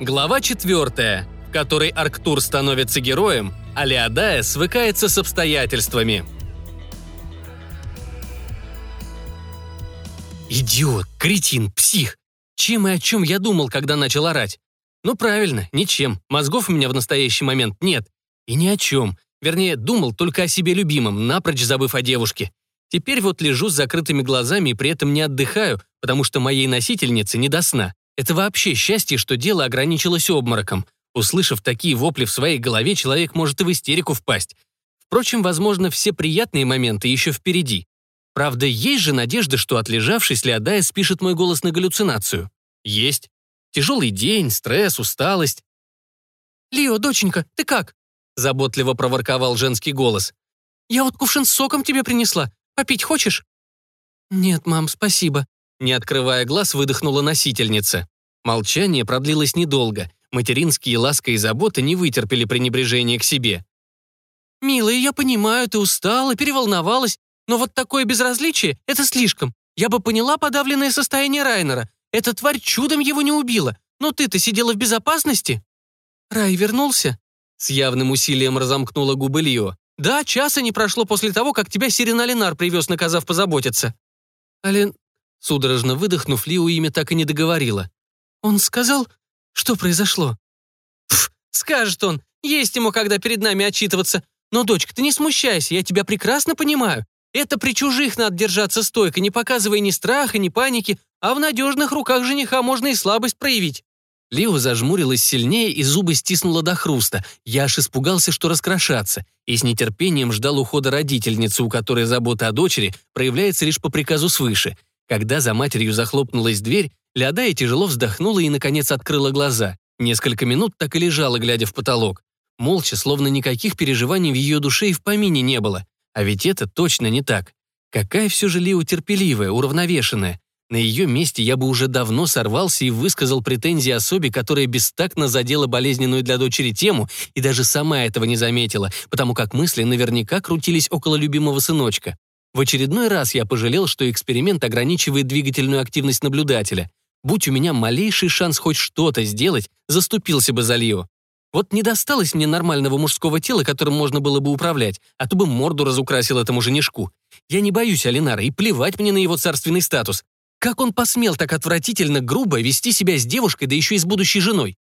Глава 4, в которой Арктур становится героем, а Леодая свыкается с обстоятельствами. Идиот, кретин, псих. Чем и о чем я думал, когда начал орать? Ну правильно, ничем. Мозгов у меня в настоящий момент нет. И ни о чем. Вернее, думал только о себе любимом, напрочь забыв о девушке. Теперь вот лежу с закрытыми глазами и при этом не отдыхаю, потому что моей носительнице не до сна. Это вообще счастье, что дело ограничилось обмороком. Услышав такие вопли в своей голове, человек может и в истерику впасть. Впрочем, возможно, все приятные моменты еще впереди. Правда, есть же надежда, что отлежавшись, Леодая спишет мой голос на галлюцинацию. Есть. Тяжелый день, стресс, усталость. «Лио, доченька, ты как?» Заботливо проворковал женский голос. «Я вот кувшин с соком тебе принесла. Попить хочешь?» «Нет, мам, спасибо», не открывая глаз, выдохнула носительница. Молчание продлилось недолго. Материнские ласка и забота не вытерпели пренебрежения к себе. «Милая, я понимаю, ты устала, переволновалась, но вот такое безразличие — это слишком. Я бы поняла подавленное состояние Райнера. Эта тварь чудом его не убила. Но ты-то сидела в безопасности?» «Рай вернулся?» С явным усилием разомкнула губы Лио. «Да, часа не прошло после того, как тебя Сирена Ленар привез, наказав позаботиться». «Ален... Судорожно выдохнув, Лиу имя так и не договорила. «Он сказал, что произошло?» «Пф, скажет он, есть ему, когда перед нами отчитываться. Но, дочка, ты не смущайся, я тебя прекрасно понимаю. Это при чужих надо держаться стойко, не показывая ни страха, ни паники, а в надежных руках жениха можно и слабость проявить». Лио зажмурилась сильнее и зубы стиснула до хруста. Я аж испугался, что раскрошаться, и с нетерпением ждал ухода родительницы, у которой забота о дочери проявляется лишь по приказу свыше. Когда за матерью захлопнулась дверь, Леодая тяжело вздохнула и, наконец, открыла глаза. Несколько минут так и лежала, глядя в потолок. Молча, словно никаких переживаний в ее душе и в помине не было. А ведь это точно не так. Какая все же Лио терпеливая, уравновешенная. На ее месте я бы уже давно сорвался и высказал претензии особе, которая бестактно задела болезненную для дочери тему и даже сама этого не заметила, потому как мысли наверняка крутились около любимого сыночка. В очередной раз я пожалел, что эксперимент ограничивает двигательную активность наблюдателя. Будь у меня малейший шанс хоть что-то сделать, заступился бы за Лио. Вот не досталось мне нормального мужского тела, которым можно было бы управлять, а то бы морду разукрасил этому женишку. Я не боюсь Алинара, и плевать мне на его царственный статус. Как он посмел так отвратительно грубо вести себя с девушкой, да еще и с будущей женой?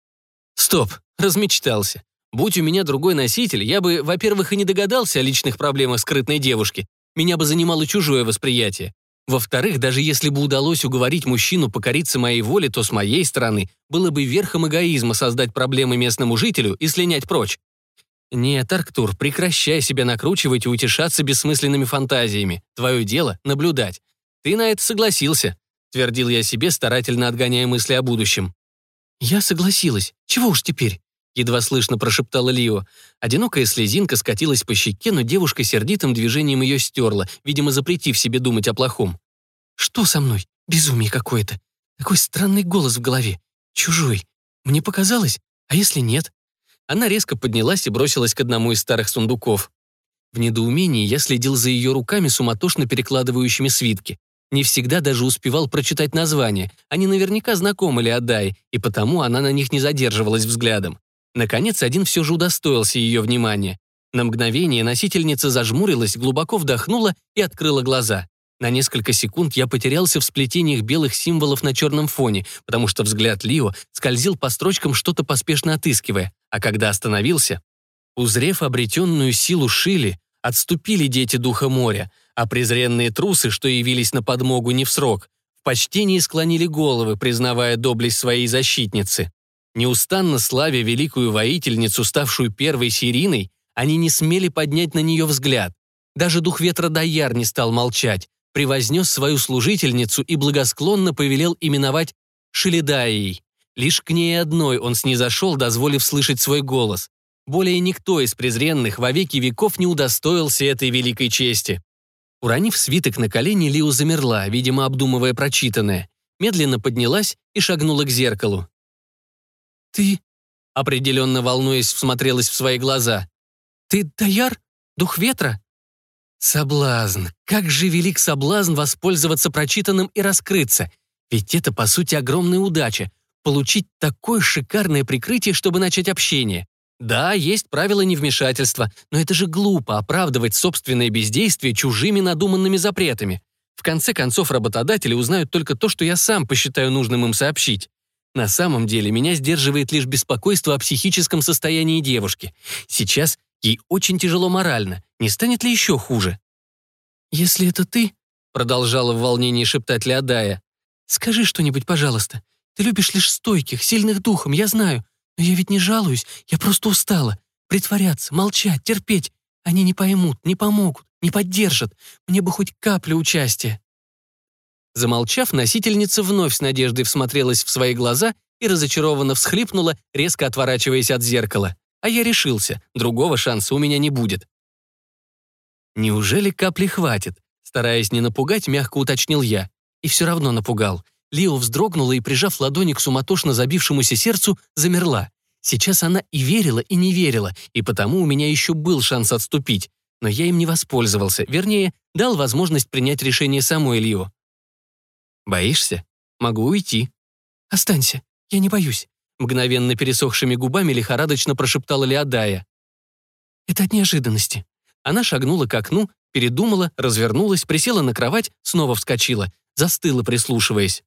Стоп, размечтался. Будь у меня другой носитель, я бы, во-первых, и не догадался о личных проблемах скрытной девушки, меня бы занимало чужое восприятие. Во-вторых, даже если бы удалось уговорить мужчину покориться моей воле, то с моей стороны было бы верхом эгоизма создать проблемы местному жителю и слинять прочь. Нет, Арктур, прекращай себя накручивать и утешаться бессмысленными фантазиями. Твое дело — наблюдать. Ты на это согласился, твердил я себе, старательно отгоняя мысли о будущем. Я согласилась. Чего уж теперь? Едва слышно прошептала Лио. Одинокая слезинка скатилась по щеке, но девушка сердитым движением ее стерла, видимо, запретив себе думать о плохом. «Что со мной? Безумие какое-то. Такой странный голос в голове. Чужой. Мне показалось? А если нет?» Она резко поднялась и бросилась к одному из старых сундуков. В недоумении я следил за ее руками, суматошно перекладывающими свитки. Не всегда даже успевал прочитать название. Они наверняка знакомы Леодай, и потому она на них не задерживалась взглядом. Наконец, один все же удостоился ее внимания. На мгновение носительница зажмурилась, глубоко вдохнула и открыла глаза. На несколько секунд я потерялся в сплетениях белых символов на черном фоне, потому что взгляд Лио скользил по строчкам, что-то поспешно отыскивая, а когда остановился, узрев обретенную силу Шили, отступили дети Духа моря, а презренные трусы, что явились на подмогу не в срок, в почтении склонили головы, признавая доблесть своей защитницы. Неустанно славя великую воительницу, ставшую первой Сириной, они не смели поднять на нее взгляд. Даже дух ветра Даяр не стал молчать, превознес свою служительницу и благосклонно повелел именовать Шеледаей. Лишь к ней одной он снизошел, дозволив слышать свой голос. Более никто из презренных во веки веков не удостоился этой великой чести. Уронив свиток на колени, Лиу замерла, видимо, обдумывая прочитанное. Медленно поднялась и шагнула к зеркалу. «Ты...» — определенно волнуясь, всмотрелась в свои глаза. «Ты Даяр? Дух ветра?» Соблазн. Как же велик соблазн воспользоваться прочитанным и раскрыться. Ведь это, по сути, огромная удача. получить такое шикарное прикрытие, чтобы начать общение. Да, есть правила невмешательства, но это же глупо оправдывать собственное бездействие чужими надуманными запретами. В конце концов, работодатели узнают только то, что я сам посчитаю нужным им сообщить. На самом деле, меня сдерживает лишь беспокойство о психическом состоянии девушки. Сейчас ей очень тяжело морально. Не станет ли еще хуже? «Если это ты», — продолжала в волнении шептать Леодая, «скажи что-нибудь, пожалуйста. Ты любишь лишь стойких, сильных духом, я знаю. Но я ведь не жалуюсь, я просто устала. Притворяться, молчать, терпеть. Они не поймут, не помогут, не поддержат. Мне бы хоть каплю участия». Замолчав, носительница вновь с надеждой всмотрелась в свои глаза и разочарованно всхлипнула, резко отворачиваясь от зеркала. А я решился, другого шанса у меня не будет. «Неужели капли хватит?» Стараясь не напугать, мягко уточнил я. И все равно напугал. Лио вздрогнула и, прижав ладони к суматошно забившемуся сердцу, замерла. Сейчас она и верила, и не верила, и потому у меня еще был шанс отступить. Но я им не воспользовался, вернее, дал возможность принять решение самой Лио. «Боишься? Могу уйти». «Останься, я не боюсь», — мгновенно пересохшими губами лихорадочно прошептала Леодая. «Это от неожиданности». Она шагнула к окну, передумала, развернулась, присела на кровать, снова вскочила, застыла, прислушиваясь.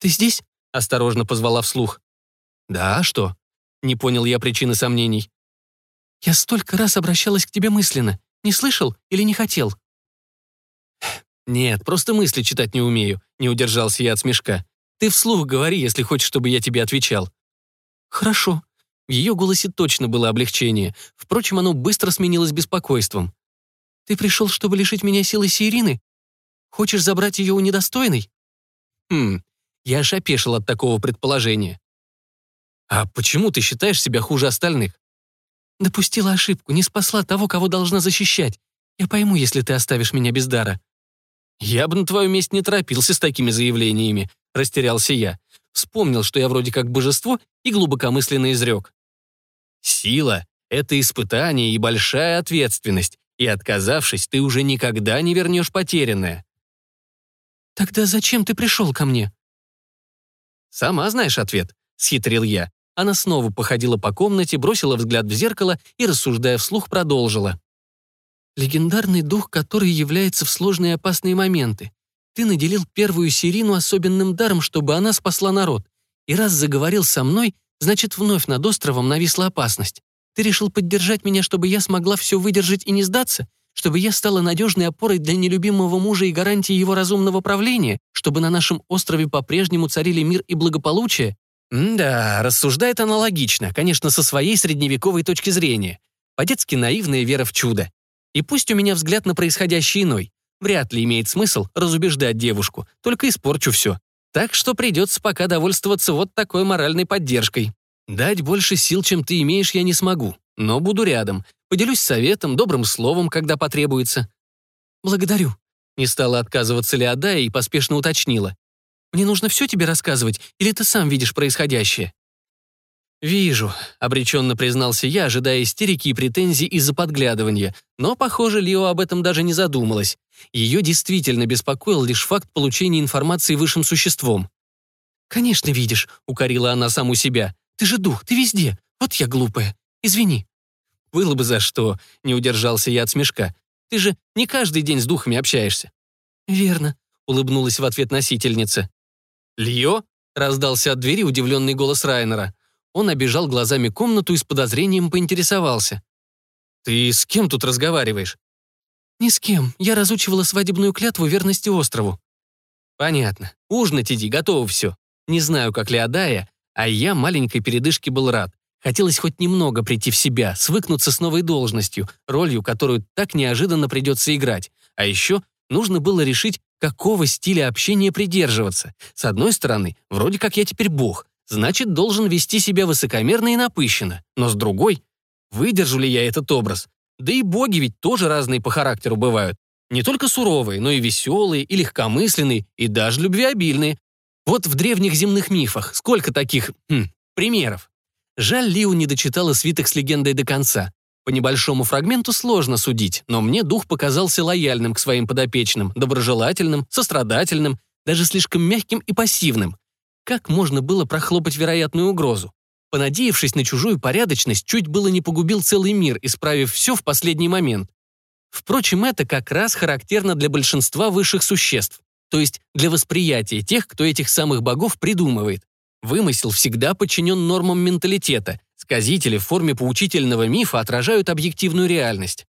«Ты здесь?» — осторожно позвала вслух. «Да, а что?» — не понял я причины сомнений. «Я столько раз обращалась к тебе мысленно. Не слышал или не хотел?» «Нет, просто мысли читать не умею», — не удержался я от смешка. «Ты вслух говори, если хочешь, чтобы я тебе отвечал». «Хорошо». В ее голосе точно было облегчение. Впрочем, оно быстро сменилось беспокойством. «Ты пришел, чтобы лишить меня силы Сирины? Хочешь забрать ее у недостойной?» «Хм, я аж опешил от такого предположения. «А почему ты считаешь себя хуже остальных?» «Допустила ошибку, не спасла того, кого должна защищать. Я пойму, если ты оставишь меня без дара». «Я бы на твоем месте не торопился с такими заявлениями», — растерялся я. Вспомнил, что я вроде как божество, и глубокомысленно изрек. «Сила — это испытание и большая ответственность, и, отказавшись, ты уже никогда не вернешь потерянное». «Тогда зачем ты пришел ко мне?» «Сама знаешь ответ», — схитрил я. Она снова походила по комнате, бросила взгляд в зеркало и, рассуждая вслух, продолжила. «Легендарный дух, который является в сложные опасные моменты. Ты наделил первую Сирину особенным даром, чтобы она спасла народ. И раз заговорил со мной, значит, вновь над островом нависла опасность. Ты решил поддержать меня, чтобы я смогла все выдержать и не сдаться? чтобы я стала надежной опорой для нелюбимого мужа и гарантией его разумного правления, чтобы на нашем острове по-прежнему царили мир и благополучие? да, рассуждает аналогично, конечно, со своей средневековой точки зрения. По-детски наивная вера в чудо. И пусть у меня взгляд на происходящее иной. Вряд ли имеет смысл разубеждать девушку, только испорчу все. Так что придется пока довольствоваться вот такой моральной поддержкой. Дать больше сил, чем ты имеешь, я не смогу, но буду рядом, Поделюсь советом, добрым словом, когда потребуется». «Благодарю», — не стала отказываться Леодая и поспешно уточнила. «Мне нужно все тебе рассказывать, или ты сам видишь происходящее?» «Вижу», — обреченно признался я, ожидая истерики и претензий из-за подглядывания, но, похоже, Лио об этом даже не задумалась. Ее действительно беспокоил лишь факт получения информации высшим существом. «Конечно видишь», — укорила она саму себя. «Ты же дух, ты везде. Вот я глупая. Извини». Было бы за что, не удержался я от смешка. Ты же не каждый день с духами общаешься. Верно, улыбнулась в ответ носительница. Льё? раздался от двери удивленный голос Райнера. Он обежал глазами комнату и с подозрением поинтересовался. «Ты с кем тут разговариваешь?» «Ни с кем. Я разучивала свадебную клятву верности острову». «Понятно. Ужинать иди, готово все. Не знаю, как Леодая, а я маленькой передышке был рад. Хотелось хоть немного прийти в себя, свыкнуться с новой должностью, ролью, которую так неожиданно придется играть. А еще нужно было решить, какого стиля общения придерживаться. С одной стороны, вроде как я теперь бог, значит, должен вести себя высокомерно и напыщенно. Но с другой, выдержу ли я этот образ? Да и боги ведь тоже разные по характеру бывают. Не только суровые, но и веселые, и легкомысленные, и даже любвеобильные. Вот в древних земных мифах сколько таких хм, примеров. Жаль, Лиу не дочитала свиток с легендой до конца. По небольшому фрагменту сложно судить, но мне дух показался лояльным к своим подопечным, доброжелательным, сострадательным, даже слишком мягким и пассивным. Как можно было прохлопать вероятную угрозу? Понадеявшись на чужую порядочность, чуть было не погубил целый мир, исправив все в последний момент. Впрочем, это как раз характерно для большинства высших существ, то есть для восприятия тех, кто этих самых богов придумывает. Вымысел всегда подчинен нормам менталитета. Сказители в форме поучительного мифа отражают объективную реальность.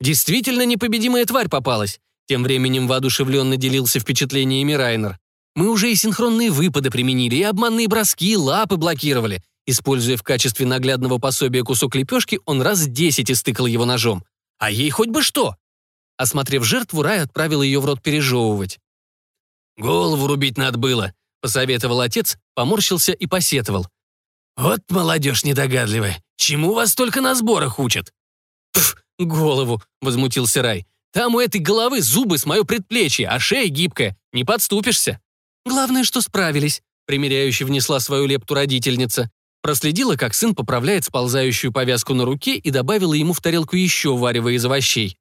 Действительно непобедимая тварь попалась. Тем временем воодушевленно делился впечатлениями Райнер. Мы уже и синхронные выпады применили, и обманные броски, и лапы блокировали. Используя в качестве наглядного пособия кусок лепешки, он раз десять истыкал его ножом. А ей хоть бы что! Осмотрев жертву, Рай отправил ее в рот пережевывать. «Голову рубить надо было», — посоветовал отец, поморщился и посетовал. «Вот молодежь недогадливая. Чему вас только на сборах учат?» «Пф, голову», — возмутился Рай. «Там у этой головы зубы с мое предплечье, а шея гибкая. Не подступишься». «Главное, что справились», — примеряюще внесла свою лепту родительница. Проследила, как сын поправляет сползающую повязку на руке и добавила ему в тарелку еще варево из овощей.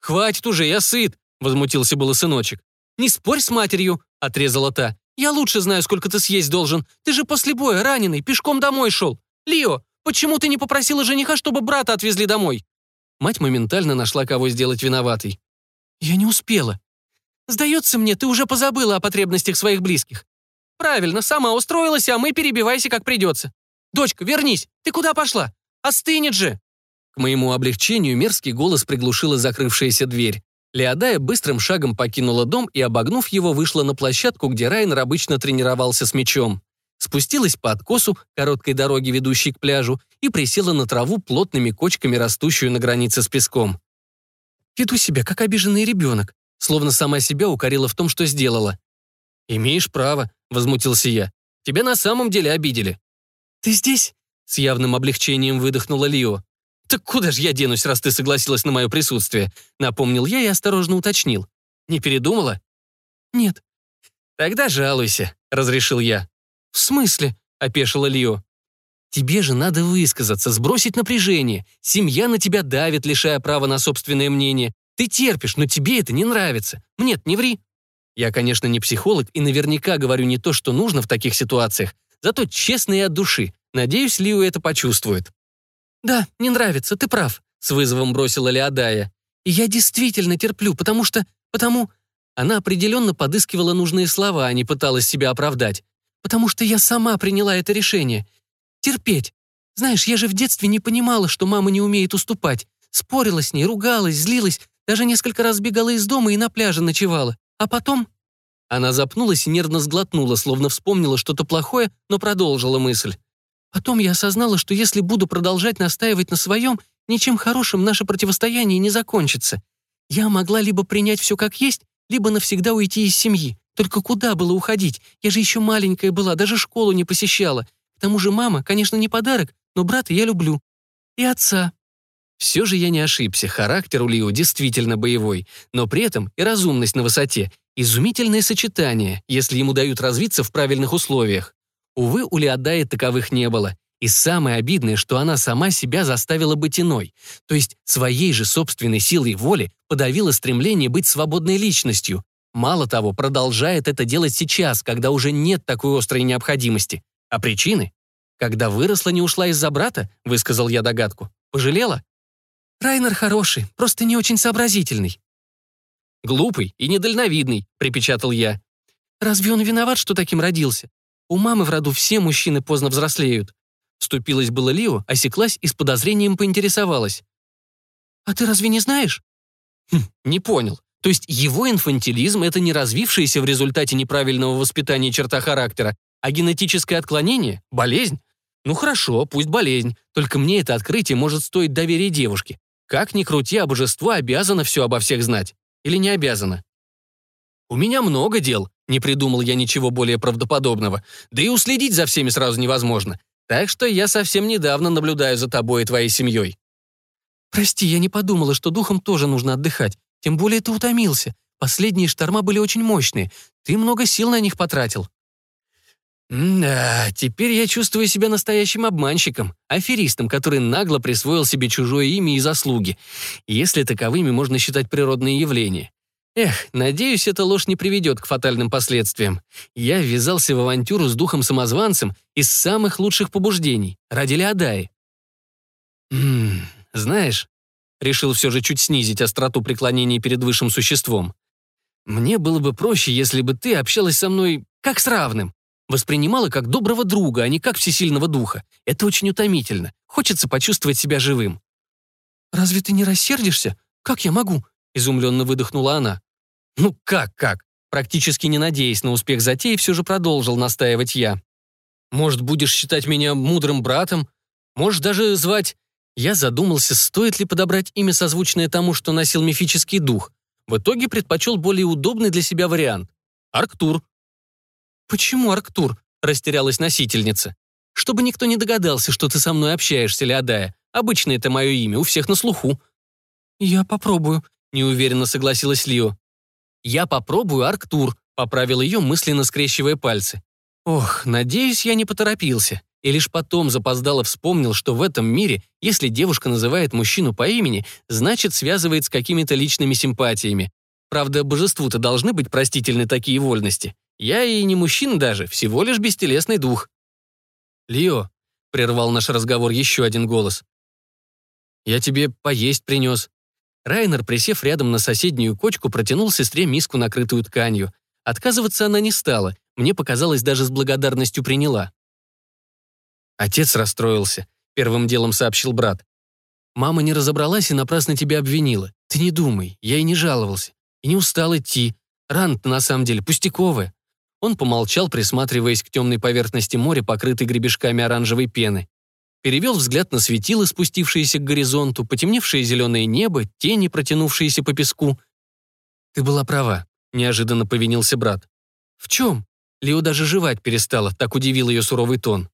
«Хватит уже, я сыт», — возмутился было сыночек. «Не спорь с матерью», — отрезала та. «Я лучше знаю, сколько ты съесть должен. Ты же после боя раненый, пешком домой шел. Лио, почему ты не попросила жениха, чтобы брата отвезли домой?» Мать моментально нашла, кого сделать виноватой. «Я не успела. Сдается мне, ты уже позабыла о потребностях своих близких. Правильно, сама устроилась, а мы перебивайся, как придется. «Дочка, вернись! Ты куда пошла? Остынет же!» К моему облегчению мерзкий голос приглушила закрывшаяся дверь. Леодая быстрым шагом покинула дом и, обогнув его, вышла на площадку, где Райнер обычно тренировался с мячом. Спустилась по откосу, короткой дороге, ведущей к пляжу, и присела на траву плотными кочками, растущую на границе с песком. Веду себя, как обиженный ребенок, словно сама себя укорила в том, что сделала. «Имеешь право», — возмутился я. «Тебя на самом деле обидели». «Ты здесь?» — с явным облегчением выдохнула Лио. «Так куда же я денусь, раз ты согласилась на мое присутствие?» — напомнил я и осторожно уточнил. «Не передумала?» «Нет». «Тогда жалуйся», — разрешил я. «В смысле?» — опешила Лио. «Тебе же надо высказаться, сбросить напряжение. Семья на тебя давит, лишая права на собственное мнение. Ты терпишь, но тебе это не нравится. Нет, не ври». Я, конечно, не психолог и наверняка говорю не то, что нужно в таких ситуациях, зато честно и от души. Надеюсь, Лиу это почувствует. «Да, не нравится, ты прав», — с вызовом бросила Леодая. «И я действительно терплю, потому что... потому...» Она определенно подыскивала нужные слова, а не пыталась себя оправдать. «Потому что я сама приняла это решение. Терпеть. Знаешь, я же в детстве не понимала, что мама не умеет уступать. Спорила с ней, ругалась, злилась, даже несколько раз бегала из дома и на пляже ночевала. А потом она запнулась и нервно сглотнула, словно вспомнила что-то плохое, но продолжила мысль. Потом я осознала, что если буду продолжать настаивать на своем, ничем хорошим наше противостояние не закончится. Я могла либо принять все как есть, либо навсегда уйти из семьи. Только куда было уходить? Я же еще маленькая была, даже школу не посещала. К тому же мама, конечно, не подарок, но брата я люблю. И отца. Все же я не ошибся, характер у Лио действительно боевой, но при этом и разумность на высоте, Изумительное сочетание, если ему дают развиться в правильных условиях. Увы, у Леодаи таковых не было. И самое обидное, что она сама себя заставила быть иной, то есть своей же собственной силой воли подавила стремление быть свободной личностью. Мало того, продолжает это делать сейчас, когда уже нет такой острой необходимости. А причины? Когда выросла, не ушла из-за брата, высказал я догадку. Пожалела? Райнер хороший, просто не очень сообразительный. «Глупый и недальновидный», — припечатал я. «Разве он виноват, что таким родился? У мамы в роду все мужчины поздно взрослеют». Вступилась было Лио, осеклась и с подозрением поинтересовалась. «А ты разве не знаешь?» хм, «Не понял. То есть его инфантилизм — это не развившаяся в результате неправильного воспитания черта характера, а генетическое отклонение? Болезнь? Ну хорошо, пусть болезнь. Только мне это открытие может стоить доверия девушки. Как ни крути, а божество обязано все обо всех знать. Или не обязана? У меня много дел, не придумал я ничего более правдоподобного, да и уследить за всеми сразу невозможно. Так что я совсем недавно наблюдаю за тобой и твоей семьей. Прости, я не подумала, что духом тоже нужно отдыхать. Тем более ты утомился. Последние шторма были очень мощные. Ты много сил на них потратил. Да, теперь я чувствую себя настоящим обманщиком, аферистом, который нагло присвоил себе чужое имя и заслуги, если таковыми можно считать природные явления. Эх, надеюсь, эта ложь не приведет к фатальным последствиям. Я ввязался в авантюру с духом-самозванцем из самых лучших побуждений, ради Леодаи. Ммм, знаешь, решил все же чуть снизить остроту преклонения перед высшим существом. Мне было бы проще, если бы ты общалась со мной как с равным. Воспринимала как доброго друга, а не как всесильного духа. Это очень утомительно. Хочется почувствовать себя живым. «Разве ты не рассердишься? Как я могу?» Изумленно выдохнула она. «Ну как-как?» Практически не надеясь на успех затеи, все же продолжил настаивать я. «Может, будешь считать меня мудрым братом? Можешь даже звать...» Я задумался, стоит ли подобрать имя, созвучное тому, что носил мифический дух. В итоге предпочел более удобный для себя вариант. Арктур. «Почему Арктур?» – растерялась носительница. «Чтобы никто не догадался, что ты со мной общаешься, Леодая. Обычно это мое имя, у всех на слуху». «Я попробую», неуверенно согласилась Лио. «Я попробую Арктур», — поправил ее, мысленно скрещивая пальцы. «Ох, надеюсь, я не поторопился». И лишь потом запоздало вспомнил, что в этом мире, если девушка называет мужчину по имени, значит, связывает с какими-то личными симпатиями. Правда, божеству-то должны быть простительны такие вольности. Я и не мужчина даже, всего лишь бестелесный дух. «Лио», — прервал наш разговор еще один голос, — «я тебе поесть принес. Райнер, присев рядом на соседнюю кочку, протянул сестре миску, накрытую тканью. Отказываться она не стала, мне показалось, даже с благодарностью приняла. Отец расстроился, первым делом сообщил брат. Мама не разобралась и напрасно тебя обвинила. Ты не думай, я и не жаловался. И не устал идти. ран на самом деле пустяковая. Он помолчал, присматриваясь к темной поверхности моря, покрытой гребешками оранжевой пены перевел взгляд на светило, спустившиеся к горизонту, потемневшее зеленое небо, тени, протянувшиеся по песку. «Ты была права», — неожиданно повинился брат. «В чем?» Лео даже жевать перестала, так удивил ее суровый тон.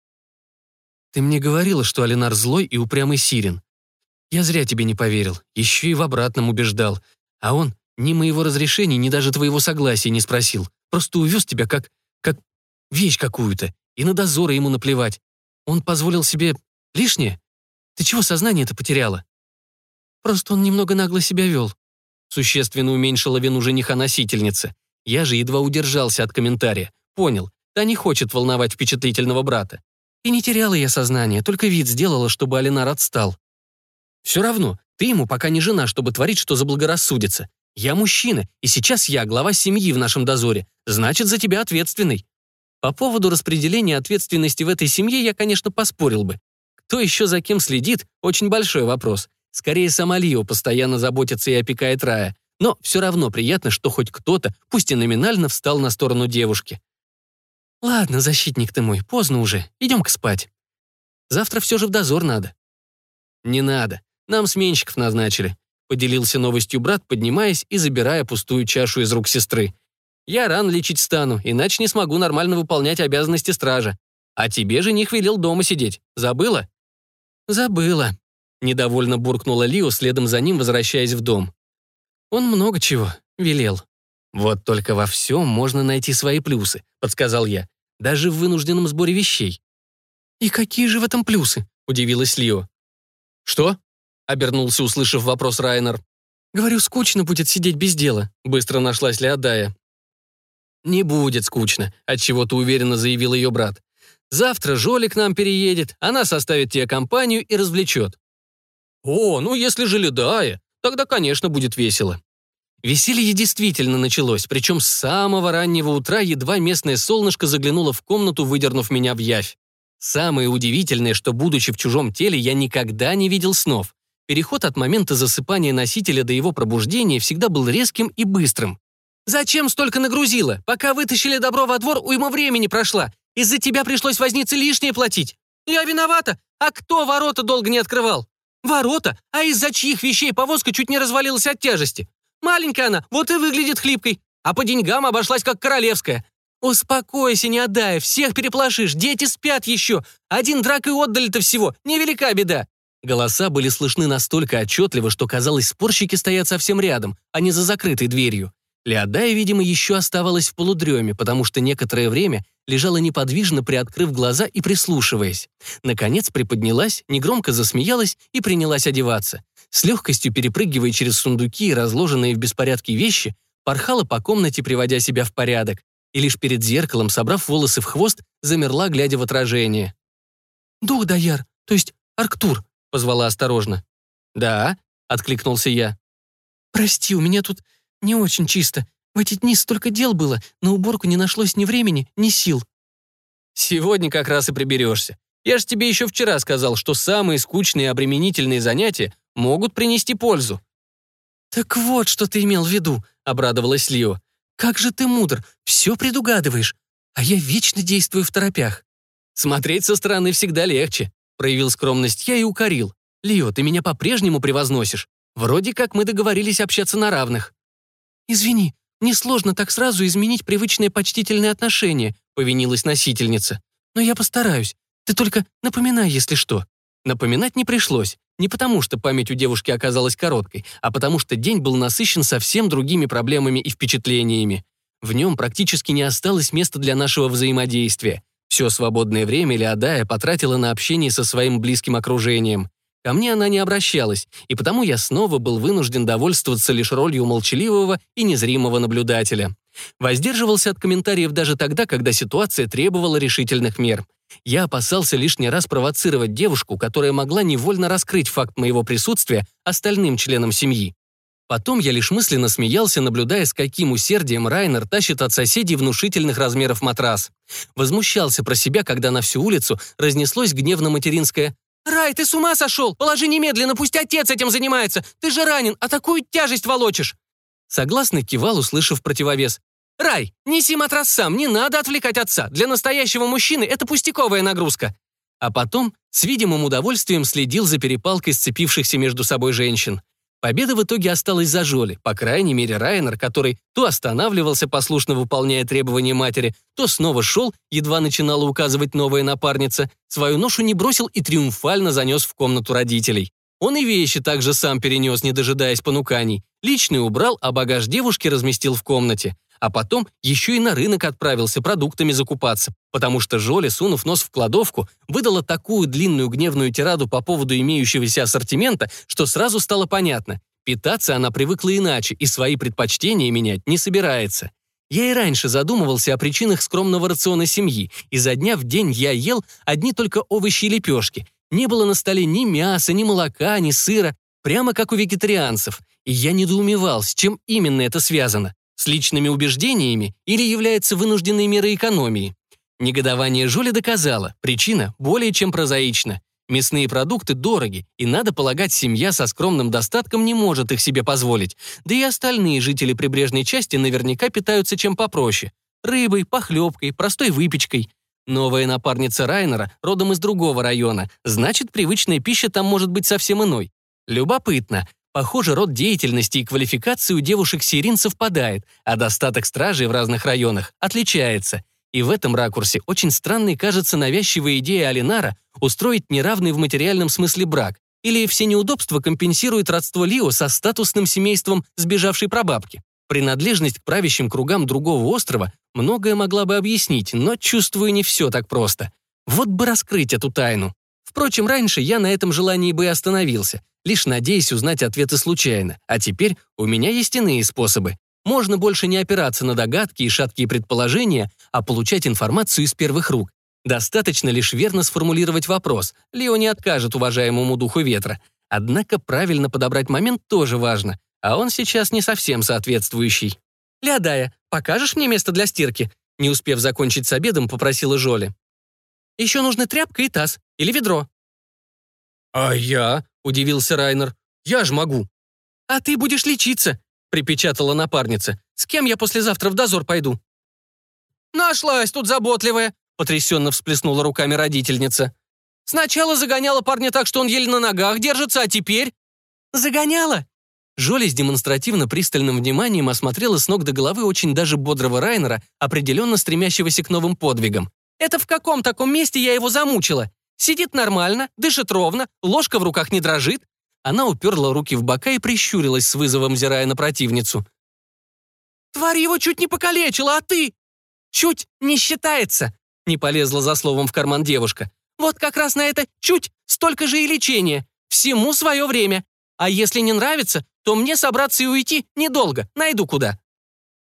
«Ты мне говорила, что Алинар злой и упрямый Сирен. Я зря тебе не поверил, еще и в обратном убеждал. А он ни моего разрешения, ни даже твоего согласия не спросил. Просто увез тебя как... как вещь какую-то. И на дозоры ему наплевать. Он позволил себе Лишнее? Ты чего сознание-то потеряла? Просто он немного нагло себя вел. Существенно уменьшила вину жениха-носительницы. Я же едва удержался от комментария. Понял, та не хочет волновать впечатлительного брата. И не теряла я сознание, только вид сделала, чтобы Алинар отстал. Все равно, ты ему пока не жена, чтобы творить, что заблагорассудится. Я мужчина, и сейчас я глава семьи в нашем дозоре, значит, за тебя ответственный. По поводу распределения ответственности в этой семье я, конечно, поспорил бы. Кто еще за кем следит, очень большой вопрос. Скорее, сама Лио постоянно заботится и опекает Рая. Но все равно приятно, что хоть кто-то, пусть и номинально, встал на сторону девушки. «Ладно, защитник ты мой, поздно уже, идем-ка спать. Завтра все же в дозор надо». «Не надо, нам сменщиков назначили», — поделился новостью брат, поднимаясь и забирая пустую чашу из рук сестры. «Я рано лечить стану, иначе не смогу нормально выполнять обязанности стража. А тебе жених велел дома сидеть. Забыла?» «Забыла», — недовольно буркнула Лио, следом за ним возвращаясь в дом. «Он много чего велел». «Вот только во всем можно найти свои плюсы», — подсказал я. «Даже в вынужденном сборе вещей». «И какие же в этом плюсы?» — удивилась Лио. «Что?» — обернулся, услышав вопрос Райнер. «Говорю, скучно будет сидеть без дела», — быстро нашлась Леодая. «Не будет скучно», — отчего-то уверенно заявил ее брат. Завтра Жоли к нам переедет, она составит тебе компанию и развлечет». «О, ну если же Ледая, тогда, конечно, будет весело». Веселье действительно началось, причем с самого раннего утра едва местное солнышко заглянуло в комнату, выдернув меня в явь. Самое удивительное, что, будучи в чужом теле, я никогда не видел снов. Переход от момента засыпания носителя до его пробуждения всегда был резким и быстрым. «Зачем столько нагрузила? Пока вытащили добро во двор, уйма времени прошла. Из-за тебя пришлось вознице лишнее платить. Я виновата. А кто ворота долго не открывал? Ворота? А из-за чьих вещей повозка чуть не развалилась от тяжести? Маленькая она, вот и выглядит хлипкой. А по деньгам обошлась как королевская. Успокойся, не отдай, всех переплашишь, дети спят еще. Один драк и отдали-то всего, невелика беда. Голоса были слышны настолько отчетливо, что казалось, спорщики стоят совсем рядом, а не за закрытой дверью. Леодая, видимо, еще оставалась в полудреме, потому что некоторое время лежала неподвижно, приоткрыв глаза и прислушиваясь. Наконец приподнялась, негромко засмеялась и принялась одеваться. С легкостью перепрыгивая через сундуки и разложенные в беспорядке вещи, порхала по комнате, приводя себя в порядок, и лишь перед зеркалом, собрав волосы в хвост, замерла, глядя в отражение. «Дух Даяр, то есть Арктур», — позвала осторожно. «Да», — откликнулся я. «Прости, у меня тут не очень чисто. В эти дни столько дел было, на уборку не нашлось ни времени, ни сил». «Сегодня как раз и приберешься. Я же тебе еще вчера сказал, что самые скучные и обременительные занятия могут принести пользу». «Так вот, что ты имел в виду», — обрадовалась Лио. «Как же ты мудр, все предугадываешь, а я вечно действую в торопях». «Смотреть со стороны всегда легче», — проявил скромность я и укорил. «Лио, ты меня по-прежнему превозносишь. Вроде как мы договорились общаться на равных». «Извини, мне сложно так сразу изменить привычные почтительные отношения», — повинилась носительница. «Но я постараюсь. Ты только напоминай, если что». Напоминать не пришлось. Не потому, что память у девушки оказалась короткой, а потому что день был насыщен совсем другими проблемами и впечатлениями. В нем практически не осталось места для нашего взаимодействия. Все свободное время Леодая потратила на общение со своим близким окружением. Ко мне она не обращалась, и потому я снова был вынужден довольствоваться лишь ролью молчаливого и незримого наблюдателя. Воздерживался от комментариев даже тогда, когда ситуация требовала решительных мер. Я опасался лишний раз провоцировать девушку, которая могла невольно раскрыть факт моего присутствия остальным членам семьи. Потом я лишь мысленно смеялся, наблюдая, с каким усердием Райнер тащит от соседей внушительных размеров матрас. Возмущался про себя, когда на всю улицу разнеслось гневно-материнское «Рай, ты с ума сошел? Положи немедленно, пусть отец этим занимается! Ты же ранен, а такую тяжесть волочишь!» Согласно кивал, услышав противовес. «Рай, неси матрас сам, не надо отвлекать отца. Для настоящего мужчины это пустяковая нагрузка». А потом с видимым удовольствием следил за перепалкой сцепившихся между собой женщин. Победа в итоге осталась за Жоли, по крайней мере Райнер, который то останавливался, послушно выполняя требования матери, то снова шел, едва начинала указывать новая напарница, свою ношу не бросил и триумфально занес в комнату родителей. Он и вещи также сам перенес, не дожидаясь понуканий. Личный убрал, а багаж девушки разместил в комнате а потом еще и на рынок отправился продуктами закупаться, потому что Жоля, сунув нос в кладовку, выдала такую длинную гневную тираду по поводу имеющегося ассортимента, что сразу стало понятно. Питаться она привыкла иначе и свои предпочтения менять не собирается. Я и раньше задумывался о причинах скромного рациона семьи. Изо дня в день я ел одни только овощи и лепешки. Не было на столе ни мяса, ни молока, ни сыра, прямо как у вегетарианцев. И я недоумевал, с чем именно это связано с личными убеждениями или является вынужденной мерой экономии. Негодование Жули доказало, причина более чем прозаична. Мясные продукты дороги, и, надо полагать, семья со скромным достатком не может их себе позволить, да и остальные жители прибрежной части наверняка питаются чем попроще. Рыбой, похлебкой, простой выпечкой. Новая напарница Райнера родом из другого района, значит, привычная пища там может быть совсем иной. Любопытно, Похоже, род деятельности и квалификации у девушек-сирин совпадает, а достаток стражей в разных районах отличается. И в этом ракурсе очень странной кажется навязчивая идея Алинара устроить неравный в материальном смысле брак, или все неудобства компенсирует родство Лио со статусным семейством сбежавшей прабабки. Принадлежность к правящим кругам другого острова многое могла бы объяснить, но, чувствую, не все так просто. Вот бы раскрыть эту тайну. Впрочем, раньше я на этом желании бы и остановился, лишь надеясь узнать ответы случайно, а теперь у меня есть иные способы. Можно больше не опираться на догадки и шаткие предположения, а получать информацию из первых рук. Достаточно лишь верно сформулировать вопрос. Лео не откажет уважаемому духу ветра. Однако правильно подобрать момент тоже важно, а он сейчас не совсем соответствующий. «Лядая, покажешь мне место для стирки?» Не успев закончить с обедом, попросила Жоли. «Еще нужны тряпка и таз. Или ведро». «А я?» — удивился Райнер. «Я ж могу». «А ты будешь лечиться», — припечатала напарница. «С кем я послезавтра в дозор пойду?» «Нашлась тут заботливая», — потрясенно всплеснула руками родительница. «Сначала загоняла парня так, что он еле на ногах держится, а теперь...» «Загоняла?» Жоли с демонстративно пристальным вниманием осмотрела с ног до головы очень даже бодрого Райнера, определенно стремящегося к новым подвигам. «Это в каком таком месте я его замучила? Сидит нормально, дышит ровно, ложка в руках не дрожит. Она уперла руки в бока и прищурилась с вызовом, взирая на противницу. «Тварь его чуть не покалечила, а ты?» «Чуть не считается», — не полезла за словом в карман девушка. «Вот как раз на это чуть столько же и лечения. Всему свое время. А если не нравится, то мне собраться и уйти недолго, найду куда».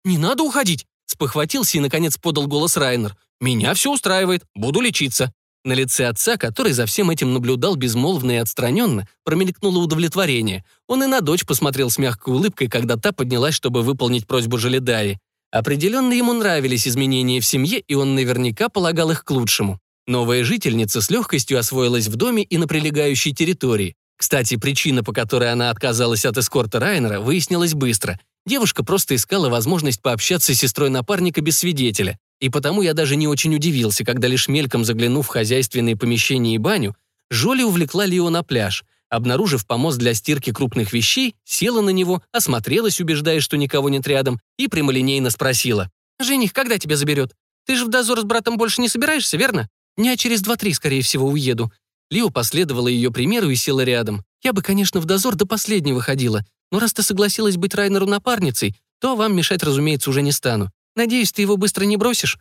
«Не надо уходить!» Спохватился и, наконец, подал голос Райнер. «Меня все устраивает, буду лечиться». На лице отца, который за всем этим наблюдал безмолвно и отстраненно, промелькнуло удовлетворение. Он и на дочь посмотрел с мягкой улыбкой, когда та поднялась, чтобы выполнить просьбу Желедаи. Определенно ему нравились изменения в семье, и он наверняка полагал их к лучшему. Новая жительница с легкостью освоилась в доме и на прилегающей территории. Кстати, причина, по которой она отказалась от эскорта Райнера, выяснилась быстро. Девушка просто искала возможность пообщаться с сестрой напарника без свидетеля. И потому я даже не очень удивился, когда лишь мельком заглянув в хозяйственные помещения и баню, Жоли увлекла Лио на пляж. Обнаружив помост для стирки крупных вещей, села на него, осмотрелась, убеждая, что никого нет рядом, и прямолинейно спросила. «Жених, когда тебя заберет? Ты же в дозор с братом больше не собираешься, верно? Дня через два-три, скорее всего, уеду». Лио последовала ее примеру и села рядом. «Я бы, конечно, в дозор до последнего ходила, но раз ты согласилась быть Райнеру напарницей, то вам мешать, разумеется, уже не стану. Надеюсь, ты его быстро не бросишь?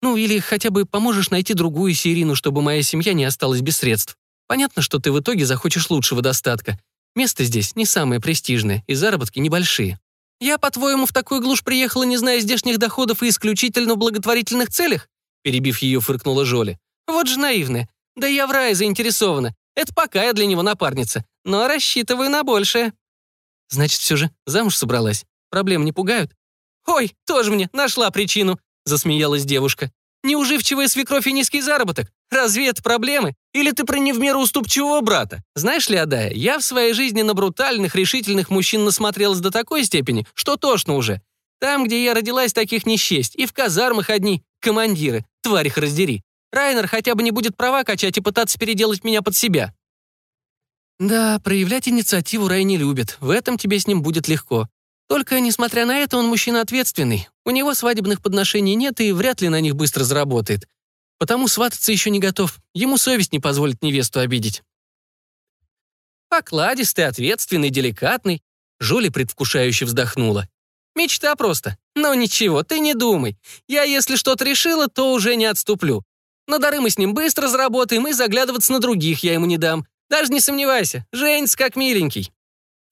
Ну, или хотя бы поможешь найти другую Сирину, чтобы моя семья не осталась без средств. Понятно, что ты в итоге захочешь лучшего достатка. Место здесь не самое престижное, и заработки небольшие. Я, по-твоему, в такую глушь приехала, не зная здешних доходов и исключительно в благотворительных целях?» Перебив ее, фыркнула Жоли. «Вот же наивная. Да я в рае заинтересована. Это пока я для него напарница. Но рассчитываю на большее». «Значит, все же замуж собралась? Проблем не пугают?» «Ой, тоже мне нашла причину», — засмеялась девушка. «Неуживчивая свекровь и низкий заработок? Разве это проблемы? Или ты про не в меру уступчивого брата? Знаешь ли, Адая, я в своей жизни на брутальных, решительных мужчин насмотрелась до такой степени, что тошно уже. Там, где я родилась, таких не счесть. И в казармах одни командиры. Тварь их раздери. Райнер хотя бы не будет права качать и пытаться переделать меня под себя». «Да, проявлять инициативу Рай не любит. В этом тебе с ним будет легко. Только, несмотря на это, он мужчина ответственный. У него свадебных подношений нет и вряд ли на них быстро заработает. Потому свататься еще не готов. Ему совесть не позволит невесту обидеть. Покладистый, ответственный, деликатный. Жоли предвкушающе вздохнула. Мечта просто. Но ничего, ты не думай. Я, если что-то решила, то уже не отступлю. На дары мы с ним быстро заработаем, и заглядываться на других я ему не дам. Даже не сомневайся, женится как миленький.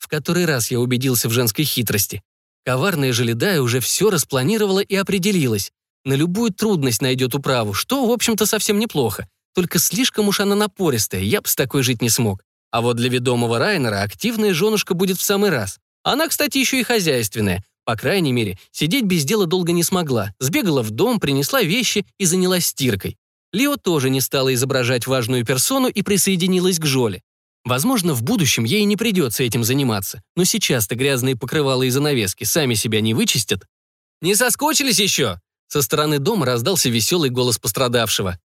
В который раз я убедился в женской хитрости. Коварная Желедая уже все распланировала и определилась. На любую трудность найдет управу, что, в общем-то, совсем неплохо. Только слишком уж она напористая, я бы с такой жить не смог. А вот для ведомого Райнера активная женушка будет в самый раз. Она, кстати, еще и хозяйственная. По крайней мере, сидеть без дела долго не смогла. Сбегала в дом, принесла вещи и занялась стиркой. Лио тоже не стала изображать важную персону и присоединилась к Жоле. Возможно, в будущем ей не придется этим заниматься, но сейчас-то грязные покрывала и занавески сами себя не вычистят. «Не соскучились еще?» Со стороны дома раздался веселый голос пострадавшего.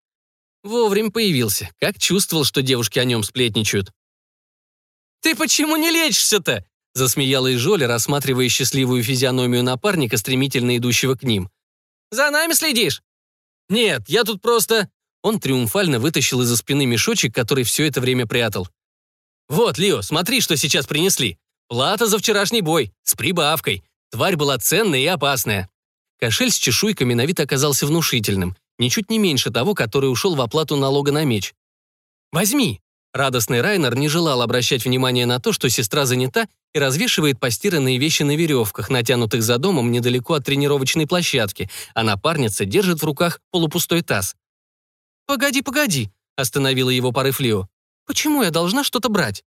Вовремя появился, как чувствовал, что девушки о нем сплетничают. «Ты почему не лечишься-то?» засмеялась Жоля, рассматривая счастливую физиономию напарника, стремительно идущего к ним. «За нами следишь?» «Нет, я тут просто...» Он триумфально вытащил из-за спины мешочек, который все это время прятал. «Вот, Лио, смотри, что сейчас принесли. Плата за вчерашний бой, с прибавкой. Тварь была ценная и опасная». Кошель с чешуйками на вид оказался внушительным, ничуть не меньше того, который ушел в оплату налога на меч. «Возьми!» Радостный Райнер не желал обращать внимание на то, что сестра занята и развешивает постиранные вещи на веревках, натянутых за домом недалеко от тренировочной площадки, а напарница держит в руках полупустой таз. «Погоди, погоди», — остановила его порыв Лео. Почему я должна что-то брать?»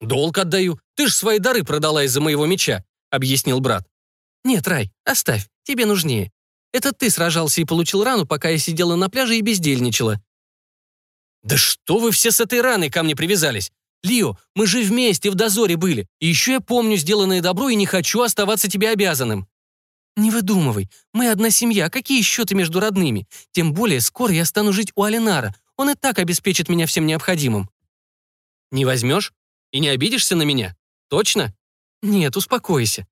«Долг отдаю. Ты ж свои дары продала из-за моего меча», — объяснил брат. «Нет, Рай, оставь, тебе нужнее. Это ты сражался и получил рану, пока я сидела на пляже и бездельничала». «Да что вы все с этой раной ко мне привязались? Лио, мы же вместе в дозоре были, и еще я помню сделанное добро и не хочу оставаться тебе обязанным». «Не выдумывай. Мы одна семья. Какие счеты между родными? Тем более скоро я стану жить у Алинара. Он и так обеспечит меня всем необходимым». Не возьмешь? И не обидишься на меня? Точно? Нет, успокойся.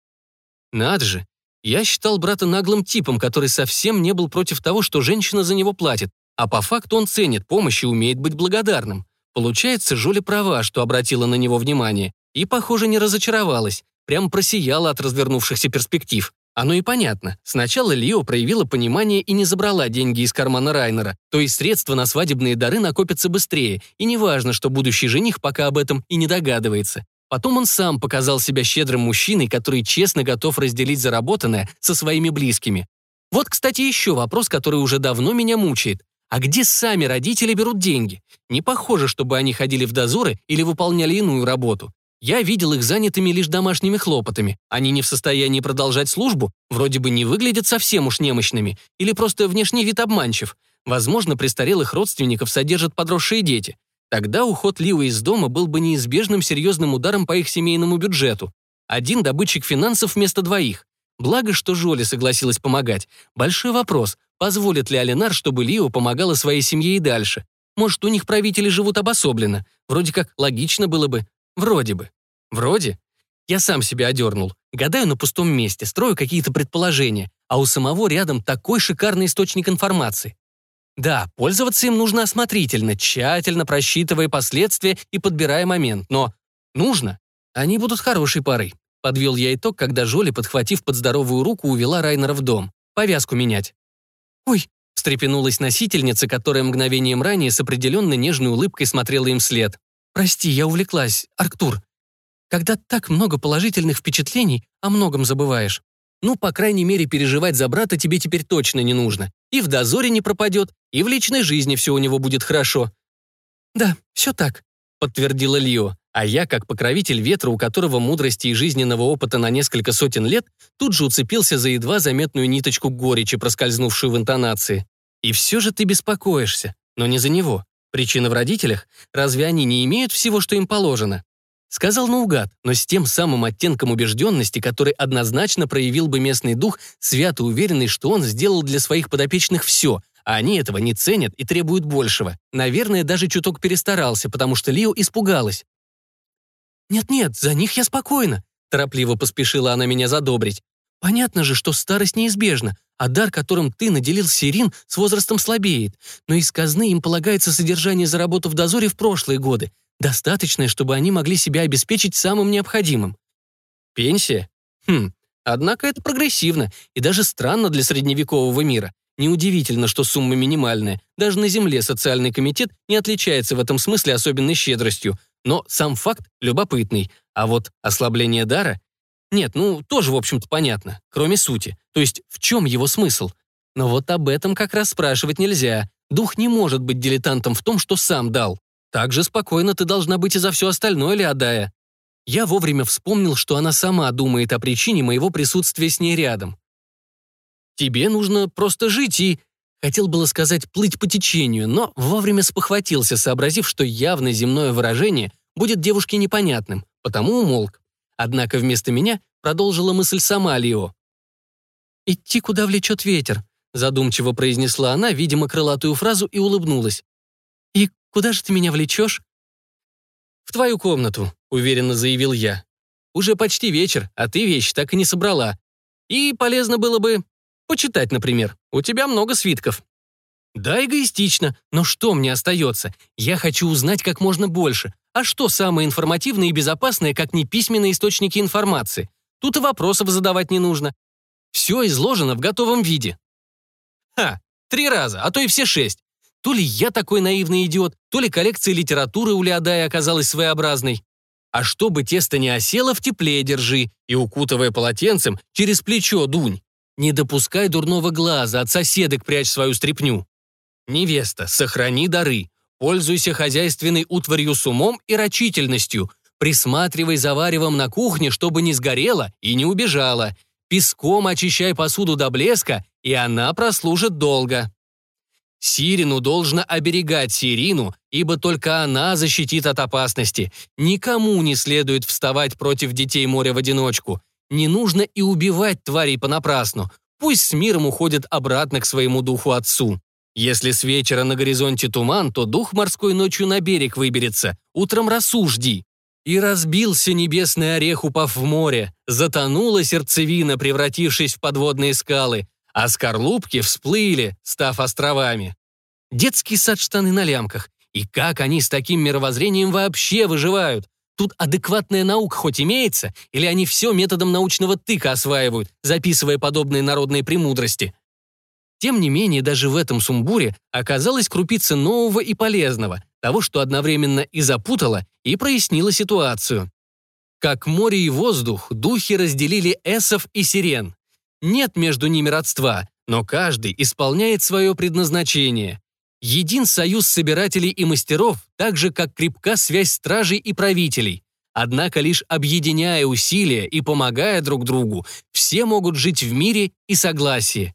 Надо же. Я считал брата наглым типом, который совсем не был против того, что женщина за него платит, а по факту он ценит помощь и умеет быть благодарным. Получается, Жоля права, что обратила на него внимание, и, похоже, не разочаровалась, прямо просияла от развернувшихся перспектив. Оно и понятно. Сначала Лио проявила понимание и не забрала деньги из кармана Райнера, то есть средства на свадебные дары накопятся быстрее, и неважно, что будущий жених пока об этом и не догадывается. Потом он сам показал себя щедрым мужчиной, который честно готов разделить заработанное со своими близкими. Вот, кстати, еще вопрос, который уже давно меня мучает. А где сами родители берут деньги? Не похоже, чтобы они ходили в дозоры или выполняли иную работу. Я видел их занятыми лишь домашними хлопотами. Они не в состоянии продолжать службу, вроде бы не выглядят совсем уж немощными, или просто внешний вид обманчив. Возможно, престарелых родственников содержат подросшие дети. Тогда уход Лио из дома был бы неизбежным серьезным ударом по их семейному бюджету. Один добытчик финансов вместо двоих. Благо, что Жоли согласилась помогать. Большой вопрос, позволит ли Алинар, чтобы Лио помогала своей семье и дальше. Может, у них правители живут обособленно. Вроде как логично было бы. Вроде бы. Вроде. Я сам себя одернул. Гадаю на пустом месте, строю какие-то предположения, а у самого рядом такой шикарный источник информации. Да, пользоваться им нужно осмотрительно, тщательно просчитывая последствия и подбирая момент, но нужно. Они будут хорошей парой. Подвел я итог, когда Жоли, подхватив под здоровую руку, увела Райнера в дом. Повязку менять. «Ой!» — встрепенулась носительница, которая мгновением ранее с определенно нежной улыбкой смотрела им вслед. «Прости, я увлеклась, Арктур. Когда так много положительных впечатлений, о многом забываешь. Ну, по крайней мере, переживать за брата тебе теперь точно не нужно. И в дозоре не пропадет, и в личной жизни все у него будет хорошо». «Да, все так», — подтвердила Лио. А я, как покровитель ветра, у которого мудрости и жизненного опыта на несколько сотен лет, тут же уцепился за едва заметную ниточку горечи, проскользнувшую в интонации. «И все же ты беспокоишься, но не за него. Причина в родителях? Разве они не имеют всего, что им положено? Сказал наугад, но с тем самым оттенком убежденности, который однозначно проявил бы местный дух, свято уверенный, что он сделал для своих подопечных все, а они этого не ценят и требуют большего. Наверное, даже чуток перестарался, потому что Лио испугалась. «Нет-нет, за них я спокойна», — торопливо поспешила она меня задобрить. «Понятно же, что старость неизбежна, а дар, которым ты наделил Сирин, с возрастом слабеет. Но из казны им полагается содержание за работу в дозоре в прошлые годы, достаточное, чтобы они могли себя обеспечить самым необходимым. Пенсия? Хм, однако это прогрессивно и даже странно для средневекового мира. Неудивительно, что сумма минимальная. Даже на Земле социальный комитет не отличается в этом смысле особенной щедростью. Но сам факт любопытный. А вот ослабление дара нет, ну, тоже, в общем-то, понятно, кроме сути. То есть, в чем его смысл? Но вот об этом как раз спрашивать нельзя. Дух не может быть дилетантом в том, что сам дал. Так же спокойно ты должна быть и за все остальное, Леодая. Я вовремя вспомнил, что она сама думает о причине моего присутствия с ней рядом. Тебе нужно просто жить и... Хотел было сказать «плыть по течению», но вовремя спохватился, сообразив, что явно земное выражение будет девушке непонятным, потому умолк. Однако вместо меня продолжила мысль сама Лио. «Идти, куда влечет ветер», задумчиво произнесла она, видимо, крылатую фразу и улыбнулась. «И куда же ты меня влечешь?» «В твою комнату», — уверенно заявил я. «Уже почти вечер, а ты вещь так и не собрала. И полезно было бы почитать, например. У тебя много свитков». Да, эгоистично, но что мне остается? Я хочу узнать как можно больше. А что самое информативное и безопасное, как не письменные источники информации? Тут и вопросов задавать не нужно. Все изложено в готовом виде. Ха, три раза, а то и все шесть. То ли я такой наивный идиот, то ли коллекция литературы у Леодая оказалась своеобразной. А чтобы тесто не осело, в тепле держи и, укутывая полотенцем, через плечо дунь. Не допускай дурного глаза, от соседок прячь свою стряпню. Невеста, сохрани дары. Пользуйся хозяйственной утварью с умом и рачительностью. Присматривай за варевом на кухне, чтобы не сгорело и не убежало. Песком очищай посуду до блеска, и она прослужит долго. Сирину должно оберегать Сирину, ибо только она защитит от опасности. Никому не следует вставать против детей моря в одиночку. Не нужно и убивать тварей понапрасну. Пусть с миром уходят обратно к своему духу отцу. Если с вечера на горизонте туман, то дух морской ночью на берег выберется, утром росу жди. И разбился небесный орех, упав в море, затонула сердцевина, превратившись в подводные скалы, а скорлупки всплыли, став островами. Детский сад штаны на лямках. И как они с таким мировоззрением вообще выживают? Тут адекватная наука хоть имеется, или они все методом научного тыка осваивают, записывая подобные народные премудрости? Тем не менее, даже в этом сумбуре оказалась крупица нового и полезного, того, что одновременно и запутало, и прояснило ситуацию. Как море и воздух, духи разделили эсов и сирен. Нет между ними родства, но каждый исполняет свое предназначение. Един союз собирателей и мастеров, так же, как крепка связь стражей и правителей. Однако лишь объединяя усилия и помогая друг другу, все могут жить в мире и согласии.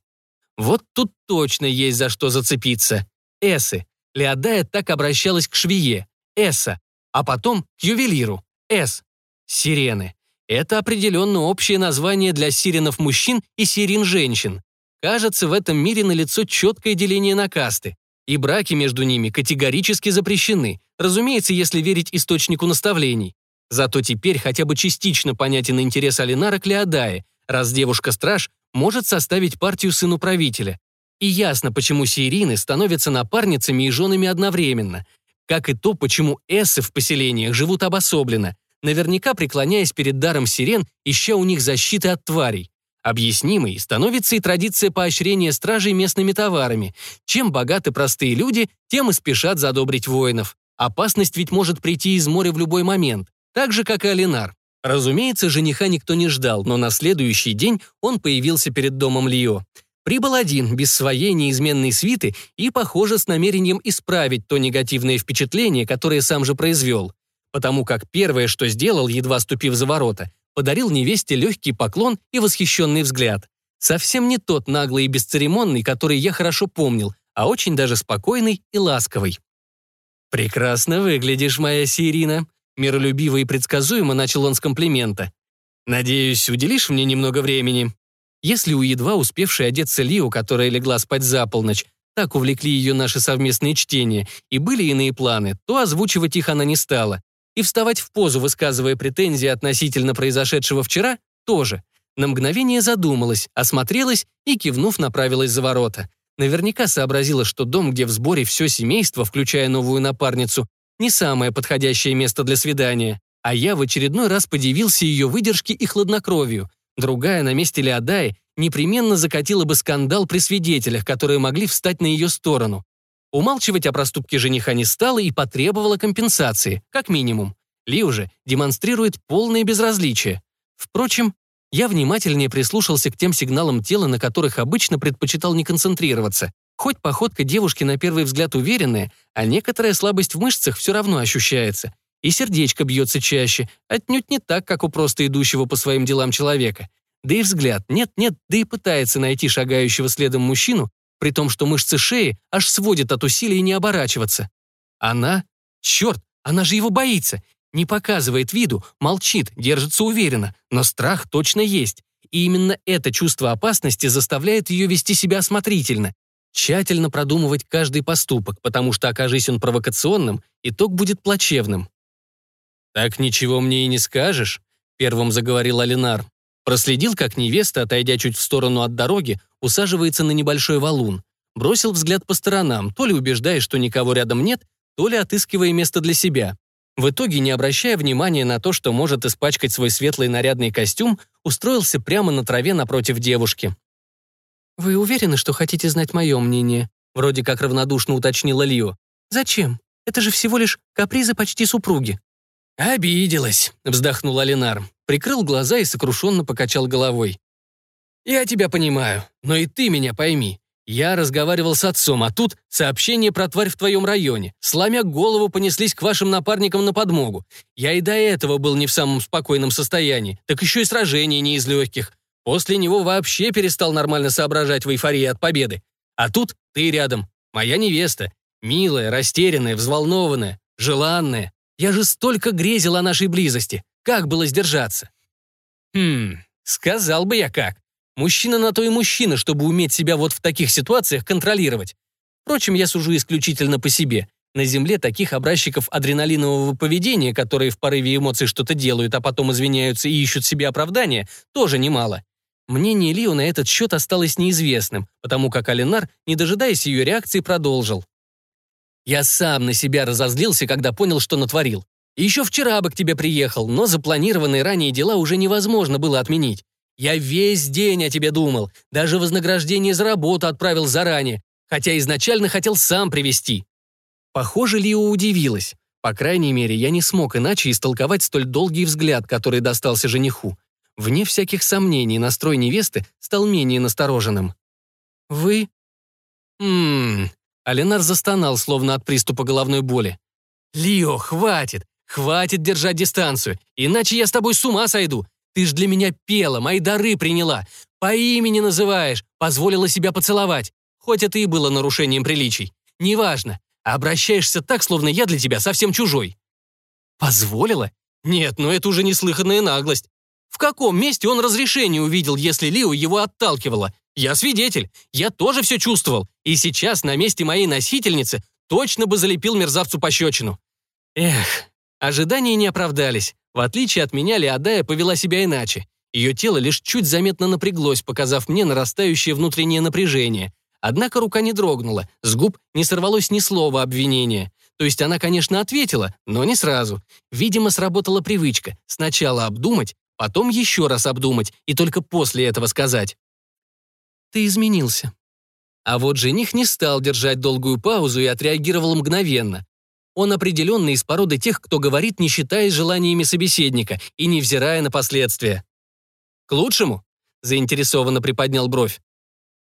Вот тут точно есть за что зацепиться. Эсы. Леодая так обращалась к швее. Эса. А потом к ювелиру. Эс. Сирены. Это определенно общее название для сиренов мужчин и сирен женщин. Кажется, в этом мире налицо четкое деление на касты. И браки между ними категорически запрещены, разумеется, если верить источнику наставлений. Зато теперь хотя бы частично понятен интерес Алинара к Леодае, раз девушка-страж может составить партию сыну правителя. И ясно, почему сирины становятся напарницами и женами одновременно. Как и то, почему эссы в поселениях живут обособленно, наверняка преклоняясь перед даром сирен, ища у них защиты от тварей. Объяснимой становится и традиция поощрения стражей местными товарами. Чем богаты простые люди, тем и спешат задобрить воинов. Опасность ведь может прийти из моря в любой момент, так же, как и Алинар. Разумеется, жениха никто не ждал, но на следующий день он появился перед домом Лио. Прибыл один, без своей неизменной свиты и, похоже, с намерением исправить то негативное впечатление, которое сам же произвел. Потому как первое, что сделал, едва ступив за ворота, подарил невесте легкий поклон и восхищенный взгляд. Совсем не тот наглый и бесцеремонный, который я хорошо помнил, а очень даже спокойный и ласковый. «Прекрасно выглядишь, моя Сирина», — миролюбиво и предсказуемо начал он с комплимента. «Надеюсь, уделишь мне немного времени?» Если у едва успевшей одеться Лио, которая легла спать за полночь, так увлекли ее наши совместные чтения, и были иные планы, то озвучивать их она не стала. И вставать в позу, высказывая претензии относительно произошедшего вчера, тоже. На мгновение задумалась, осмотрелась и, кивнув, направилась за ворота. Наверняка сообразила, что дом, где в сборе все семейство, включая новую напарницу, не самое подходящее место для свидания. А я в очередной раз подивился ее выдержке и хладнокровию. Другая на месте Леодаи непременно закатила бы скандал при свидетелях, которые могли встать на ее сторону. Умалчивать о проступке жениха не стала и потребовала компенсации, как минимум. Ли уже демонстрирует полное безразличие. Впрочем, я внимательнее прислушался к тем сигналам тела, на которых обычно предпочитал не концентрироваться. Хоть походка девушки на первый взгляд уверенная, а некоторая слабость в мышцах все равно ощущается. И сердечко бьется чаще, отнюдь не так, как у просто идущего по своим делам человека. Да и взгляд нет-нет, да и пытается найти шагающего следом мужчину, при том, что мышцы шеи аж сводят от усилий не оборачиваться. Она? Черт, она же его боится. Не показывает виду, молчит, держится уверенно, но страх точно есть. И именно это чувство опасности заставляет ее вести себя осмотрительно, тщательно продумывать каждый поступок, потому что, окажись он провокационным, итог будет плачевным. «Так ничего мне и не скажешь», — первым заговорил Алинар. Проследил, как невеста, отойдя чуть в сторону от дороги, усаживается на небольшой валун. Бросил взгляд по сторонам, то ли убеждая, что никого рядом нет, то ли отыскивая место для себя. В итоге, не обращая внимания на то, что может испачкать свой светлый нарядный костюм, устроился прямо на траве напротив девушки. «Вы уверены, что хотите знать мое мнение?» Вроде как равнодушно уточнила Лио. «Зачем? Это же всего лишь капризы почти супруги». «Обиделась», — вздохнул Алинар. Прикрыл глаза и сокрушенно покачал головой. «Я тебя понимаю, но и ты меня пойми. Я разговаривал с отцом, а тут сообщение про тварь в твоем районе. Сломя голову, понеслись к вашим напарникам на подмогу. Я и до этого был не в самом спокойном состоянии, так еще и сражение не из легких. После него вообще перестал нормально соображать в эйфории от победы. А тут ты рядом, моя невеста. Милая, растерянная, взволнованная, желанная. Я же столько грезил о нашей близости. Как было сдержаться? Хм, сказал бы я как. Мужчина на то и мужчина, чтобы уметь себя вот в таких ситуациях контролировать. Впрочем, я сужу исключительно по себе. На Земле таких образчиков адреналинового поведения, которые в порыве эмоций что-то делают, а потом извиняются и ищут себе оправдания, тоже немало. Мнение Лио на этот счет осталось неизвестным, потому как Алинар, не дожидаясь ее реакции, продолжил. Я сам на себя разозлился, когда понял, что натворил. Еще вчера бы к тебе приехал, но запланированные ранее дела уже невозможно было отменить. Я весь день о тебе думал, даже вознаграждение за работу отправил заранее, хотя изначально хотел сам привести. Похоже, Лио удивилась. По крайней мере, я не смог иначе истолковать столь долгий взгляд, который достался жениху. Вне всяких сомнений, настрой невесты стал менее настороженным. «Вы?» «Ммм...» Аленар застонал, словно от приступа головной боли. «Лио, хватит! Хватит держать дистанцию, иначе я с тобой с ума сойду. Ты ж для меня пела, мои дары приняла, по имени называешь, позволила себя поцеловать. Хоть это и было нарушением приличий. Неважно, обращаешься так, словно я для тебя совсем чужой». «Позволила? Нет, ну это уже неслыханная наглость. В каком месте он разрешение увидел, если Лио его отталкивала? Я свидетель, я тоже все чувствовал, и сейчас на месте моей носительницы точно бы залепил мерзавцу пощечину. Эх, ожидания не оправдались. В отличие от меня, Леодая повела себя иначе. Ее тело лишь чуть заметно напряглось, показав мне нарастающее внутреннее напряжение. Однако рука не дрогнула, с губ не сорвалось ни слова обвинения. То есть она, конечно, ответила, но не сразу. Видимо, сработала привычка сначала обдумать, потом еще раз обдумать и только после этого сказать. «Ты изменился». А вот жених не стал держать долгую паузу и отреагировал мгновенно. Он определенно из породы тех, кто говорит, не считаясь желаниями собеседника и невзирая на последствия. «К лучшему?» — заинтересованно приподнял бровь.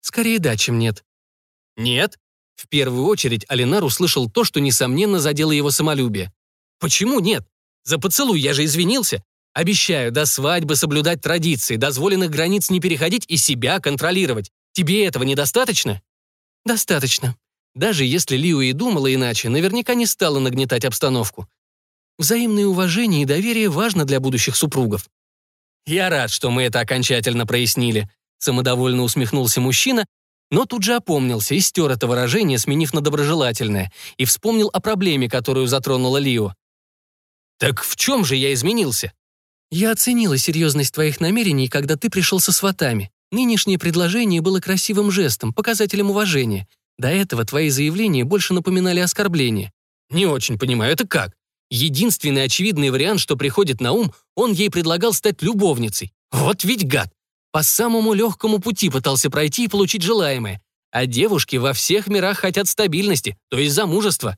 «Скорее да, чем нет». «Нет?» В первую очередь Алинар услышал то, что, несомненно, задело его самолюбие. «Почему нет? За поцелуй я же извинился. Обещаю до свадьбы соблюдать традиции, дозволенных границ не переходить и себя контролировать. Тебе этого недостаточно? Достаточно. Даже если Лиу и думала иначе, наверняка не стала нагнетать обстановку. Взаимное уважение и доверие важно для будущих супругов. Я рад, что мы это окончательно прояснили. Самодовольно усмехнулся мужчина, но тут же опомнился и стер это выражение, сменив на доброжелательное, и вспомнил о проблеме, которую затронула Лио. «Так в чем же я изменился?» Я оценила серьезность твоих намерений, когда ты пришел со сватами. Нынешнее предложение было красивым жестом, показателем уважения. До этого твои заявления больше напоминали оскорбление. Не очень понимаю, это как? Единственный очевидный вариант, что приходит на ум, он ей предлагал стать любовницей. Вот ведь гад! По самому легкому пути пытался пройти и получить желаемое. А девушки во всех мирах хотят стабильности, то есть замужества.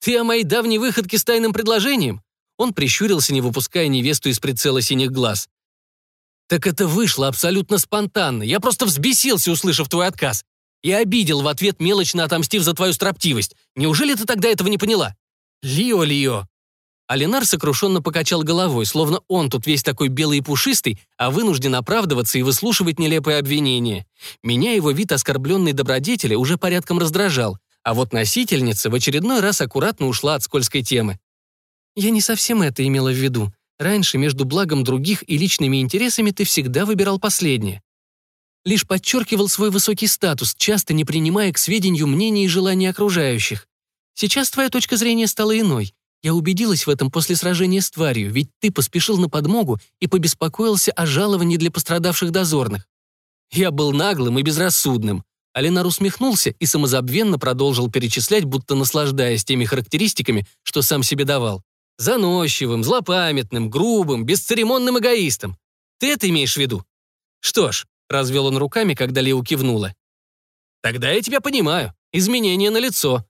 Ты о моей давней выходке с тайным предложением? Он прищурился, не выпуская невесту из прицела синих глаз. «Так это вышло абсолютно спонтанно. Я просто взбесился, услышав твой отказ. И обидел в ответ, мелочно отомстив за твою строптивость. Неужели ты тогда этого не поняла?» «Лио, Лио!» Алинар сокрушенно покачал головой, словно он тут весь такой белый и пушистый, а вынужден оправдываться и выслушивать нелепые обвинения. Меня его вид оскорбленной добродетели уже порядком раздражал, а вот носительница в очередной раз аккуратно ушла от скользкой темы. Я не совсем это имела в виду. Раньше между благом других и личными интересами ты всегда выбирал последнее. Лишь подчеркивал свой высокий статус, часто не принимая к сведению мнений и желаний окружающих. Сейчас твоя точка зрения стала иной. Я убедилась в этом после сражения с тварью, ведь ты поспешил на подмогу и побеспокоился о жаловании для пострадавших дозорных. Я был наглым и безрассудным. Алинар усмехнулся и самозабвенно продолжил перечислять, будто наслаждаясь теми характеристиками, что сам себе давал. Заносчивым, злопамятным, грубым, бесцеремонным эгоистом. Ты это имеешь в виду? Что ж, развел он руками, когда Лео кивнула. Тогда я тебя понимаю. Изменение на лицо.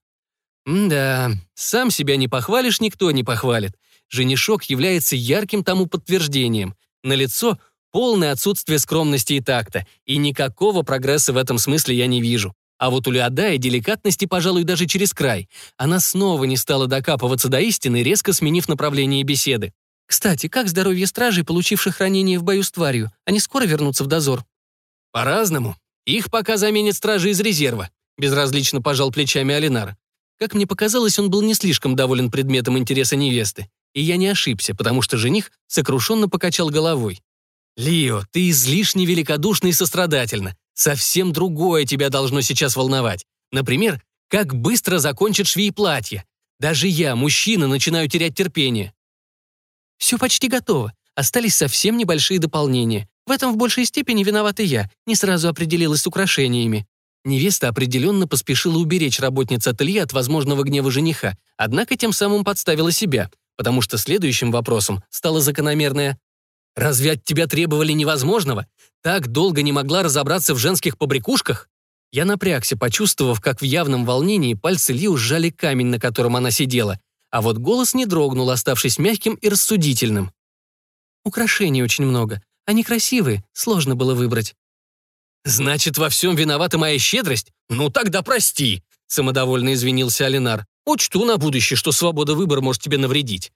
Да, сам себя не похвалишь, никто не похвалит. Женишок является ярким тому подтверждением. На лицо полное отсутствие скромности и такта, и никакого прогресса в этом смысле я не вижу. А вот у Леодая деликатности, пожалуй, даже через край. Она снова не стала докапываться до истины, резко сменив направление беседы. «Кстати, как здоровье стражей, получивших ранение в бою с тварью? Они скоро вернутся в дозор?» «По-разному. Их пока заменят стражи из резерва», — безразлично пожал плечами Алинар. Как мне показалось, он был не слишком доволен предметом интереса невесты. И я не ошибся, потому что жених сокрушенно покачал головой. «Лио, ты излишне великодушна и сострадательна. Совсем другое тебя должно сейчас волновать. Например, как быстро закончит швей платье. Даже я, мужчина, начинаю терять терпение. Все почти готово. Остались совсем небольшие дополнения. В этом в большей степени виновата я, не сразу определилась с украшениями. Невеста определенно поспешила уберечь работницу ателье от возможного гнева жениха, однако тем самым подставила себя, потому что следующим вопросом стало закономерное «Разве от тебя требовали невозможного? так долго не могла разобраться в женских побрякушках? Я напрягся, почувствовав, как в явном волнении пальцы Лиу сжали камень, на котором она сидела. а вот голос не дрогнул, оставшись мягким и рассудительным. «Украшений очень много. Они красивые, сложно было выбрать». «Значит, во всем виновата моя щедрость? Ну тогда прости», — самодовольно извинился Алинар. «Учту на будущее, что свобода выбора может тебе навредить».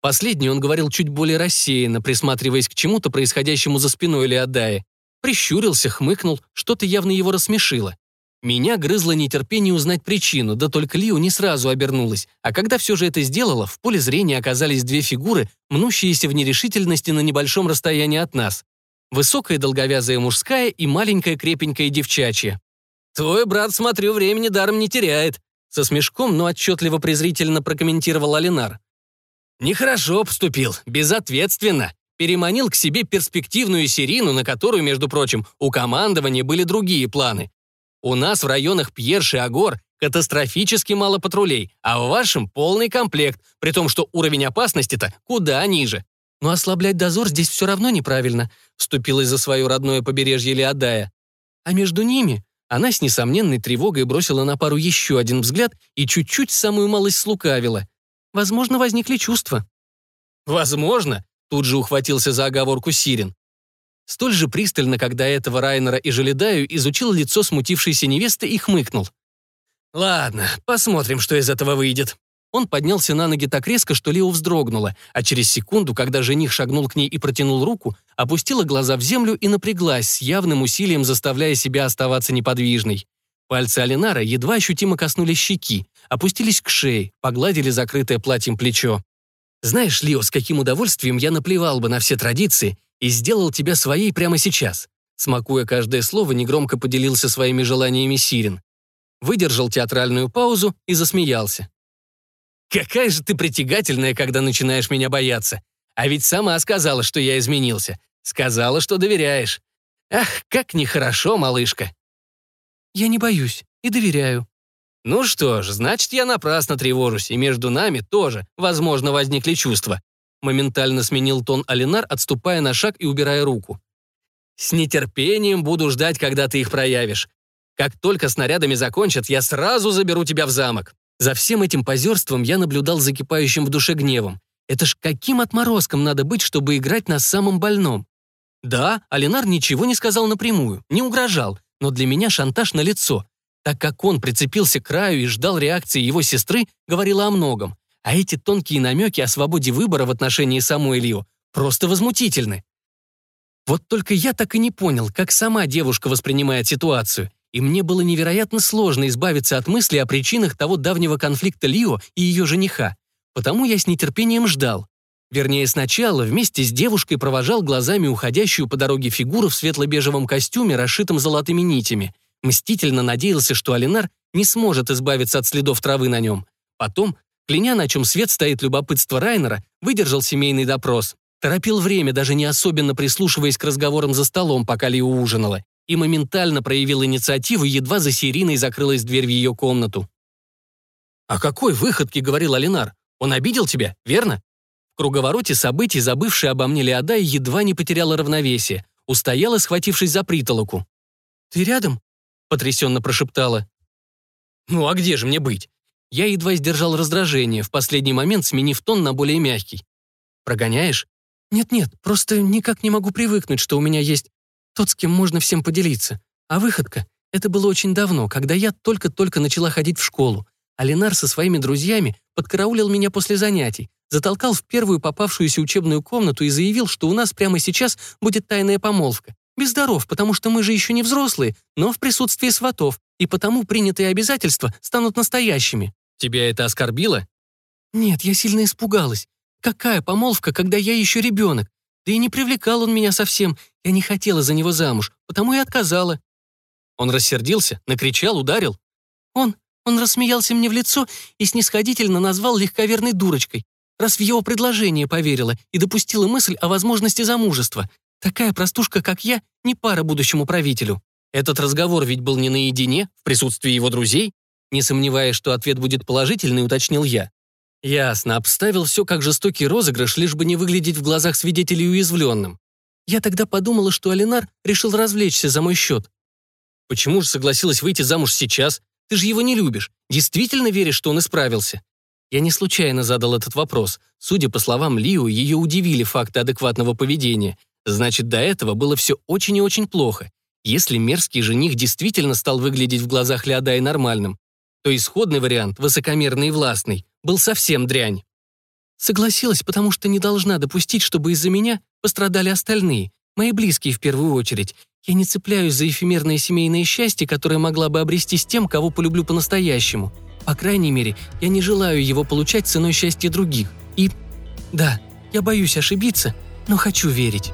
Последний он говорил чуть более рассеянно, присматриваясь к чему-то, происходящему за спиной Леодая. Прищурился, хмыкнул, что-то явно его рассмешило. Меня грызло нетерпение узнать причину, да только Лио не сразу обернулась, а когда все же это сделала, в поле зрения оказались две фигуры, мнущиеся в нерешительности на небольшом расстоянии от нас. Высокая долговязая мужская и маленькая крепенькая девчачья. «Твой брат, смотрю, времени даром не теряет», со смешком, но отчетливо презрительно прокомментировал Алинар. «Нехорошо поступил, безответственно. Переманил к себе перспективную Сирину, на которую, между прочим, у командования были другие планы. У нас в районах Пьерши и Агор катастрофически мало патрулей, а в вашем полный комплект, при том, что уровень опасности-то куда ниже. Но ослаблять дозор здесь все равно неправильно, вступилась за свое родное побережье Леодая. А между ними она с несомненной тревогой бросила на пару еще один взгляд и чуть-чуть самую малость слукавила. Возможно, возникли чувства. «Возможно», — тут же ухватился за оговорку Сирин. Столь же пристально, когда этого Райнера и Желедаю изучил лицо смутившейся невесты и хмыкнул. «Ладно, посмотрим, что из этого выйдет». Он поднялся на ноги так резко, что Лео вздрогнула, а через секунду, когда жених шагнул к ней и протянул руку, опустила глаза в землю и напряглась, с явным усилием заставляя себя оставаться неподвижной. Пальцы Алинара едва ощутимо коснулись щеки, опустились к шее, погладили закрытое платьем плечо. «Знаешь, Лео, с каким удовольствием я наплевал бы на все традиции и сделал тебя своей прямо сейчас. Смакуя каждое слово, негромко поделился своими желаниями Сирин. Выдержал театральную паузу и засмеялся. «Какая же ты притягательная, когда начинаешь меня бояться. А ведь сама сказала, что я изменился. Сказала, что доверяешь. Ах, как нехорошо, малышка». «Я не боюсь и доверяю». «Ну что ж, значит, я напрасно тревожусь, и между нами тоже, возможно, возникли чувства. Моментально сменил тон Алинар, отступая на шаг и убирая руку. «С нетерпением буду ждать, когда ты их проявишь. Как только снарядами закончат, я сразу заберу тебя в замок». За всем этим позерством я наблюдал закипающим в душе гневом. Это ж каким отморозком надо быть, чтобы играть на самом больном? Да, Алинар ничего не сказал напрямую, не угрожал, но для меня шантаж на лицо. Так как он прицепился к краю и ждал реакции его сестры, говорило о многом. А эти тонкие намеки о свободе выбора в отношении самой Ильи просто возмутительны. Вот только я так и не понял, как сама девушка воспринимает ситуацию, и мне было невероятно сложно избавиться от мысли о причинах того давнего конфликта Лио и ее жениха. Потому я с нетерпением ждал. Вернее, сначала вместе с девушкой провожал глазами уходящую по дороге фигуру в светло-бежевом костюме, расшитом золотыми нитями. Мстительно надеялся, что Алинар не сможет избавиться от следов травы на нем. Потом Кляня, на чем свет стоит любопытство Райнера, выдержал семейный допрос. Торопил время, даже не особенно прислушиваясь к разговорам за столом, пока Лиу ужинала, и моментально проявил инициативу, едва за Сириной закрылась дверь в ее комнату. «О какой выходке?» — говорил Алинар. «Он обидел тебя, верно?» В круговороте событий, забывшая обо мне Леодай, едва не потеряла равновесие, устояла, схватившись за притолоку. «Ты рядом?» — потрясенно прошептала. «Ну а где же мне быть? Я едва сдержал раздражение, в последний момент сменив тон на более мягкий. «Прогоняешь?» «Нет-нет, просто никак не могу привыкнуть, что у меня есть тот, с кем можно всем поделиться. А выходка — это было очень давно, когда я только-только начала ходить в школу. А Ленар со своими друзьями подкараулил меня после занятий, затолкал в первую попавшуюся учебную комнату и заявил, что у нас прямо сейчас будет тайная помолвка. Без даров, потому что мы же еще не взрослые, но в присутствии сватов, и потому принятые обязательства станут настоящими. Тебя это оскорбило? Нет, я сильно испугалась. Какая помолвка, когда я еще ребенок? Да и не привлекал он меня совсем. Я не хотела за него замуж, потому и отказала. Он рассердился, накричал, ударил. Он, он рассмеялся мне в лицо и снисходительно назвал легковерной дурочкой, раз в его предложение поверила и допустила мысль о возможности замужества. Такая простушка, как я, не пара будущему правителю. Этот разговор ведь был не наедине, в присутствии его друзей. Не сомневаясь, что ответ будет положительный, уточнил я. Ясно, обставил все как жестокий розыгрыш, лишь бы не выглядеть в глазах свидетелей уязвленным. Я тогда подумала, что Алинар решил развлечься за мой счет. Почему же согласилась выйти замуж сейчас? Ты же его не любишь. Действительно веришь, что он исправился? Я не случайно задал этот вопрос. Судя по словам Лиу, ее удивили факты адекватного поведения. Значит, до этого было все очень и очень плохо. Если мерзкий жених действительно стал выглядеть в глазах Леодаи нормальным, то исходный вариант, высокомерный и властный, был совсем дрянь. Согласилась, потому что не должна допустить, чтобы из-за меня пострадали остальные, мои близкие в первую очередь. Я не цепляюсь за эфемерное семейное счастье, которое могла бы обрести с тем, кого полюблю по-настоящему. По крайней мере, я не желаю его получать ценой счастья других. И... Да, я боюсь ошибиться, но хочу верить.